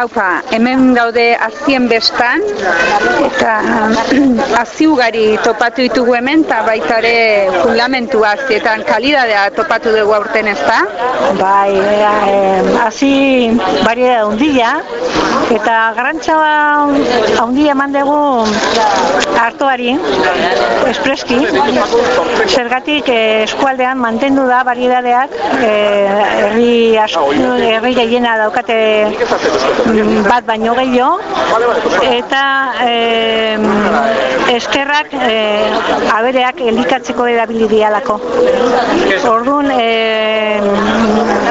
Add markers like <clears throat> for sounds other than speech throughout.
Haupa, hemen gaude azien bestan, eta <clears throat> hazi ugari topatu ditugu hemen, eta baita ere fundamentu azietan kalidadea topatu dugu aurten ez da? Bai, hazi e, bari da hundila, eta garantza handia eman dugu hartuari, espreski, zergatik eh, eskualdean mantendu da baridadeak, eh, herri, herri gehiena daukate bat baino gehiago. Eta e, eskerrak e, abereak elikatzeko erabilidialako. Orduan, e,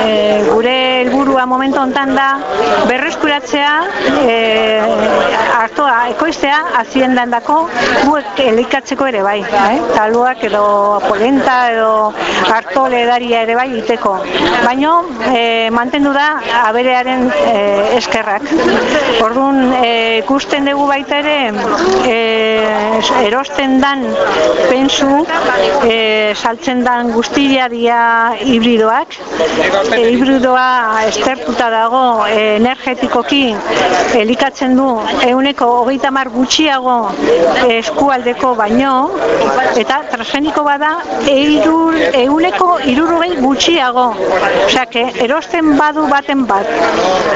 e, gure helburua momentu hontan da berreskuratzea e, hartoa ekoiztea haziendan dako guek elikatzeko ere bai. Eh? Taluak edo polenta edo hartole edaria ere bai iteko. Baina e, mantendu da aberearen e, eskerrak. Orduan, e, ikusten dugu baita ere, e, erosten dan pensu, e, saltzen dan guztia dia hibridoak. E, hibridoa estertuta dago e, energetikoki elikatzen du euneko hogeita mar gutxiago eskualdeko baino, eta transgeniko bada eirur, euneko irurugei gutxiago. Osea, erosten badu baten bat,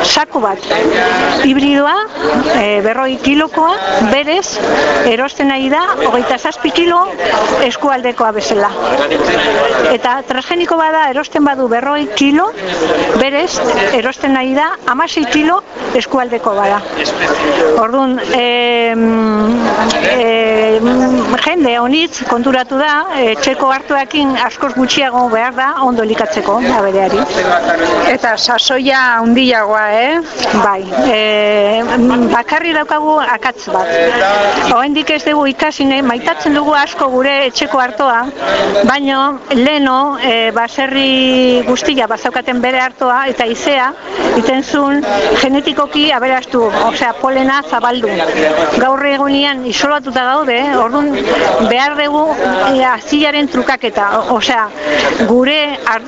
saku bat, hibridoa, e, berroi kilokoa, berez, erosten nahi da, hogeita zazpi kilo eskualdekoa bezala. Eta transgeniko bada, erosten badu berroi kilo, berez, erosten nahi da, amasei kilo eskualdeko bada. Orduan, e, e, jende honitz konturatu da, e, txeko hartuakin askoz gutxiago behar da, ondo likatzeko, abereari. Eta sasoia handiagoa, eh? Bai, e, bakarri daukagu akatz bat. Oendik ez dugu ikasi maitatzen dugu asko gure etxeko hartoa, baino leno e, baserri guztia bazaukaten bere hartoa eta izea, iten zuen genetikoki aberastu, osea polena zabaldu. Gaur egunean isolatuta gaude, orduan behar dugu e, azilaren trukaketa, osea gure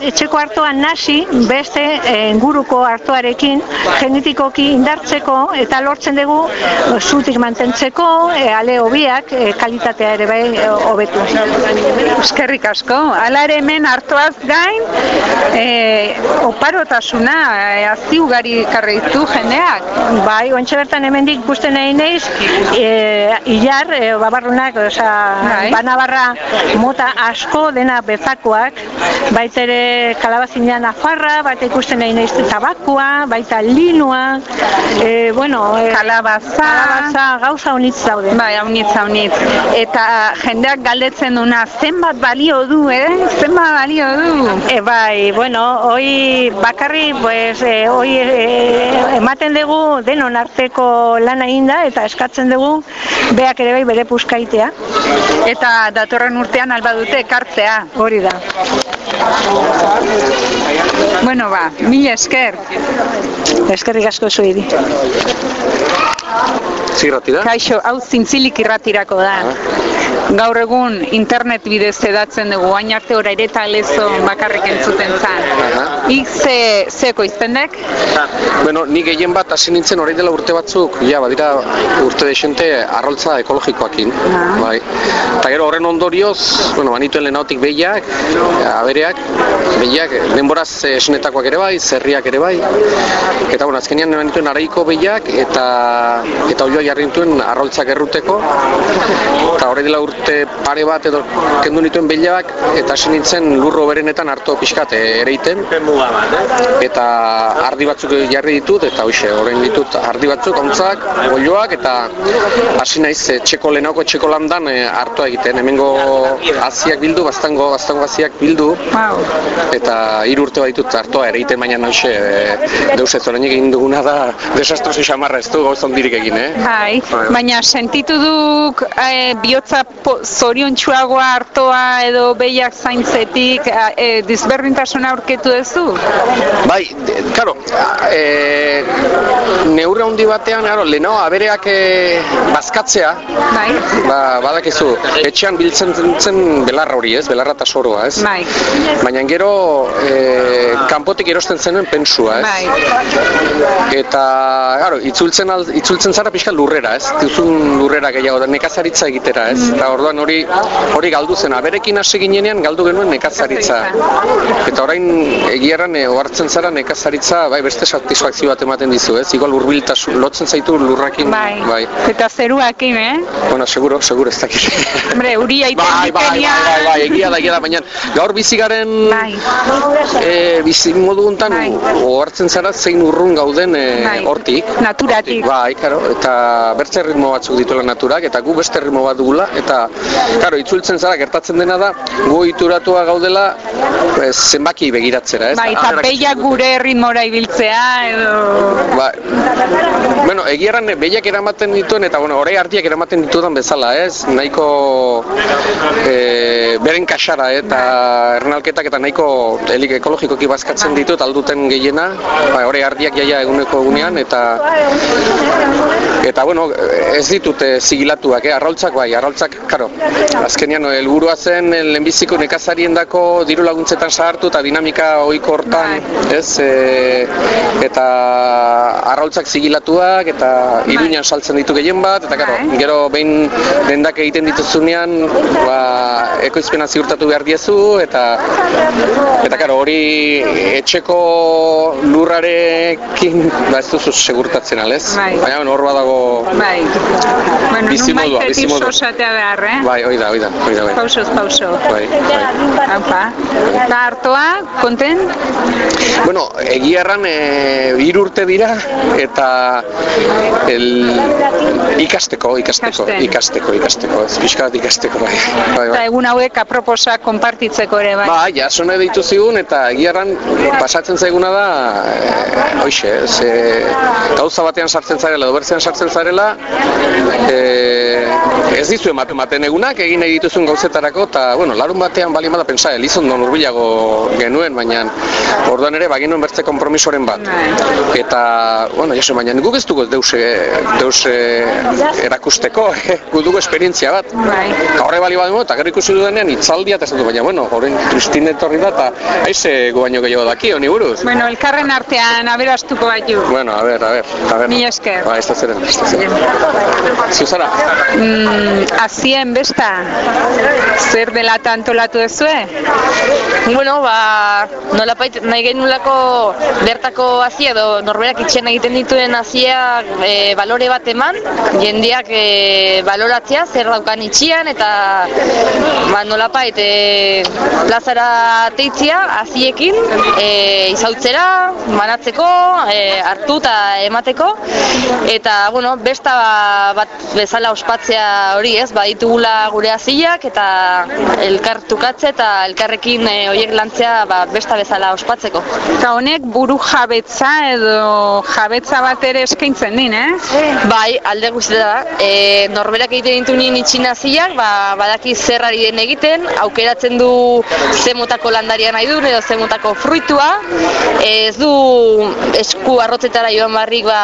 etxeko hartoa nasi beste e, inguruko hartoarekin genetikoki indartzeko eta lortzen dugu zutik mantentzeko, e, ale hobiak e, kalitatea ere bai hobetu. Eskerrik asko, ala ere hemen hartuaz gain, e, oparotasuna, e, azi ugari karritu jendeak. Bai, ontsa bertan hemendik ikusten nahi neiz, e, ilar, e, babarrunak, bai. Banabarra mota asko dena bezakoak, baitere kalabazinean afarra, baita ikusten nahi neiz tabakua, baita linua, e, bueno, e, kalabaza, kalabaza gauza honitz daude. Bai, honitz, honitz. Eta jendeak galdetzen duna, zenbat balio du, eh? Zenbat balio du? E, bai, bueno, hoi bakarri, pues, e, hoi e, ematen dugu denon arteko lana inda, eta eskatzen dugu beak ere bai bere puskaitea. Eta datorren urtean alba dute ekartzea. Hori da. Bueno, ba, mila esker. Eskerrik asko zuidi. Zirratira? Kaixo, hau zintzilik irratirako da. Gaur egun internet bidez edatzen dugu, hain arte ora ere eta lezo bakarrik entzuten zan. Ik ze, zeko iztendek? Bueno, ni gehien bat hasi nintzen orain dela urte batzuk, ja, badira urte desente arroltza ekologikoakin. Bai. Eta gero horren ondorioz, bueno, banituen lehenautik behiak, abereak, behiak, denboraz esnetakoak ere bai, zerriak ere bai. Eta, bueno, azkenian banituen araiko behiak, eta eta oioa jarri nituen arroltzak erruteko. Eta horre dela urte pare bat edo kendu nituen behiak, eta hasi nintzen lurro berenetan hartu pixkat ereiten. Eta ardi batzuk jarri ditut, eta hoxe, horrein ditut ardi batzuk, ontzak, oioak, eta hasi naiz txeko lehenako txeko landan hartua egiten. Hemengo aziak bildu, bastango, bastango aziak bildu, eta hiru urte bat ditut hartua ereiten, baina hoxe, deus ez egin duguna da desastrosi xamarra ez du gauzan dirik egin, eh? Bai, baina sentitu duk e, bihotza po- zoriontsuagoa hartoa edo behiak zaintzetik e, dizberdintasuna aurketu duzu? Bai, de- claro, e, neurre handi batean, claro, lehenago abereak e, bazkatzea, Bai. ba, badakizu, etxean biltzen zen belarra hori ez, belarra eta soroa ez. Bai. Baina gero e, kanpotik erosten zenuen pensua ez. Bai. Eta, claro, itzultzen, al, itzultzen zara pixka lurrera, ez? Duzun lurrera gehiago, da nekazaritza egitera, ez? Eta orduan hori hori galdu zen, aberekin hasi ginenean galdu genuen nekazaritza. Eta orain egiaran e, ohartzen zara nekazaritza, bai, beste satisfakzio bat ematen dizu, ez? Igual hurbiltasun lotzen zaitu lurrakin, Bai. Eta zeruakin, eh? Bueno, seguro, seguro ez dakit. Hombre, uria iten Bai, bai, bai, bai, bai, egia da, egia da, baina gaur bizi garen Bai. e, bizi modu hontan Bai. ohartzen zara zein urrun gauden e, Bai. hortik. Naturatik. Bai, claro, eta bertze ritmo batzuk dituela naturak eta gu beste ritmo bat dugula eta claro, itzultzen zara gertatzen dena da gu ituratua gaudela e, zenbaki begiratzera, ez? Bai, eta gure ritmora ibiltzea edo... Ba, bueno, egiaran behiak eramaten dituen eta bueno, orai ardiak eramaten ditudan bezala, ez? Nahiko e, beren kasara eta ernalketak eta nahiko elik ekologikoki bazkatzen ditut alduten gehiena, ba, orai ardiak jaia eguneko egunean eta eta bueno, ez ditut e, zigilatuak, eh? arraultzak bai, arraultzak, karo, azkenean helburua zen eh, lehenbiziko nekazariendako diru laguntzetan sartu eta dinamika ohiko hortan, ez? E, eta arraultzak zigilatuak eta iruñan saltzen ditu gehien bat, eta karo, gero behin dendak egiten dituzunean, ba, ekoizpena ziurtatu behar diezu, eta eta karo, hori etxeko lurrarekin, ba ez duzu segurtatzen alez, Bai. baina hor badago, Bai. Bueno, Bizimodua, bizimodua. sosatea behar, eh? bai, hori da, hori da, hori da, bai. Pausoz, pauso. Bai, bai. Haupa. Eta hartoa, konten? Bueno, egia erran e, hiru urte dira eta el, ikasteko, ikasteko, Ikasten. ikasteko, ikasteko, ez pixka bat ikasteko, bai. bai, Eta bai. egun hauek aproposa konpartitzeko ere, bai. Ba, jaso nahi ditu zigun eta egia erran pasatzen zaiguna da, e, hoxe, ze, gauza batean sartzen zarela, edo bertzean sartzen zarela, e, ez dizu ematen ematen egunak, egin nahi dituzun gauzetarako, eta, bueno, larun batean bali bada pensa, Elizondo urbilago genuen, baina orduan ere baginuen bertze kompromisoren bat. Eta, bueno, jaso, baina guk ez dugu ez deus, e, deus e, erakusteko, eh? guk dugu esperientzia bat. Bai. Horre bali badu, eta gero ikusi dudanean itzaldia, eta baina, bueno, horren tristin etorri da, eta haize gu baino gehiago daki, honi buruz. Bueno, elkarren artean aberastuko baitu. Bueno, a ver, a ver, a ver. Mila esker. Ba, ez da zeren, ez da zeren. Zuzara? Mm, azien besta, zer dela antolatu duzue? Bueno, ba, nolapait nahi genulako bertako hasia edo norberak itxen egiten dituen hasia e, balore bat eman, jendeak e, baloratzea zer daukan itxian eta ba, nolapait e, plazara teitzia hasiekin e, izautzera, manatzeko, e, hartu eta emateko eta bueno, besta bat bezala ospatzea hori ez, baditugula gure hasiak eta elkar tukatze eta elkarrekin e, hoiek lantzea ba, besta bezala ospatzeko. Eta honek buru jabetza edo jabetza bat ere eskaintzen din, eh? Bai, alde guztieta da. E, norberak egiten ditu nien itxinaziak, ba, badaki zer ari den egiten, aukeratzen du ze motako landaria nahi duen edo ze motako fruitua. E, ez du esku arrotzetara joan barrik ba,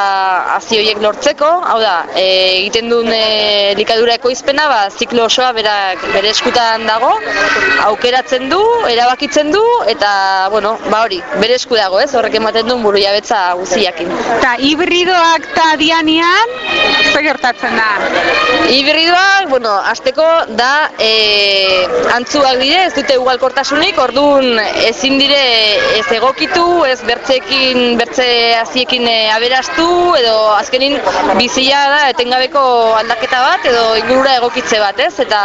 hazi horiek lortzeko, hau da, e, egiten duen e, likadura ekoizpena, ba, ziklo osoa berak, bere eskutan dago, aukeratzen du, erabakitzen du, eta, bueno, ba hori, bere esku dago, ez, horrek ematen duen buru jabetza guziakin. Eta hibridoak eta dianian, zer gertatzen da? Hibridoak, bueno, azteko da e, antzuak dire, ez dute ugalkortasunik, orduan ezin dire ez egokitu, ez bertzeekin, bertze haziekin e, aberastu, edo azkenin bizia da etengabeko aldaketa bat, edo ingurura egokitze bat, ez? Eta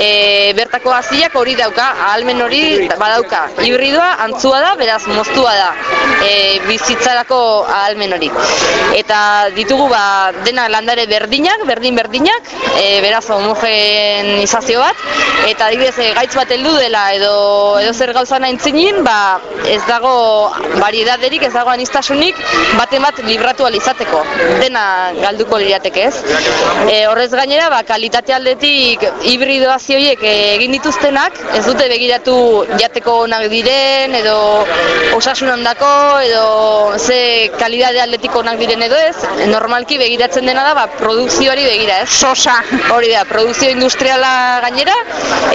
e, bertako haziak hori dauka, ahalmen hori badauka. Hibridoa antzua da, beraz moztua da, e, bizitzarako ahalmen hori. Eta ditugu ba, dena landare berdinak, berdin-berdinak, e, beraz homogenizazio bat, eta adibidez e, gaitz bat heldu dela edo edo zer gauza naintzinin, ba, ez dago variedaderik, ez dago anistasunik, baten bat libratu alizateko, dena galduko lirateke ez. E, horrez gainera, ba, kalitate aldetik hibridazio horiek egin dituztenak, ez dute begiratu jateko onak diren edo osasun ondako edo ze kalidade aldetik onak diren edo ez, normalki begiratzen dena da ba, produkzioari begira, ez? Sosa. Hori da, produkzio industriala gainera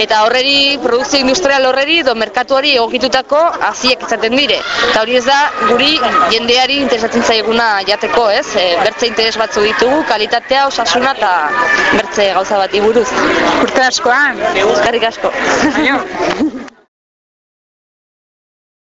eta horreri, produkzio industrial horreri edo merkatuari egokitutako haziek izaten dire. Eta hori ez da, guri jendeari interesatzen zaiguna jateko, ez? E, bertze interes batzu ditugu, kalitatea, osasuna eta bertze gauza bat buruz. Urte askoan. Eskerrik asko. <laughs>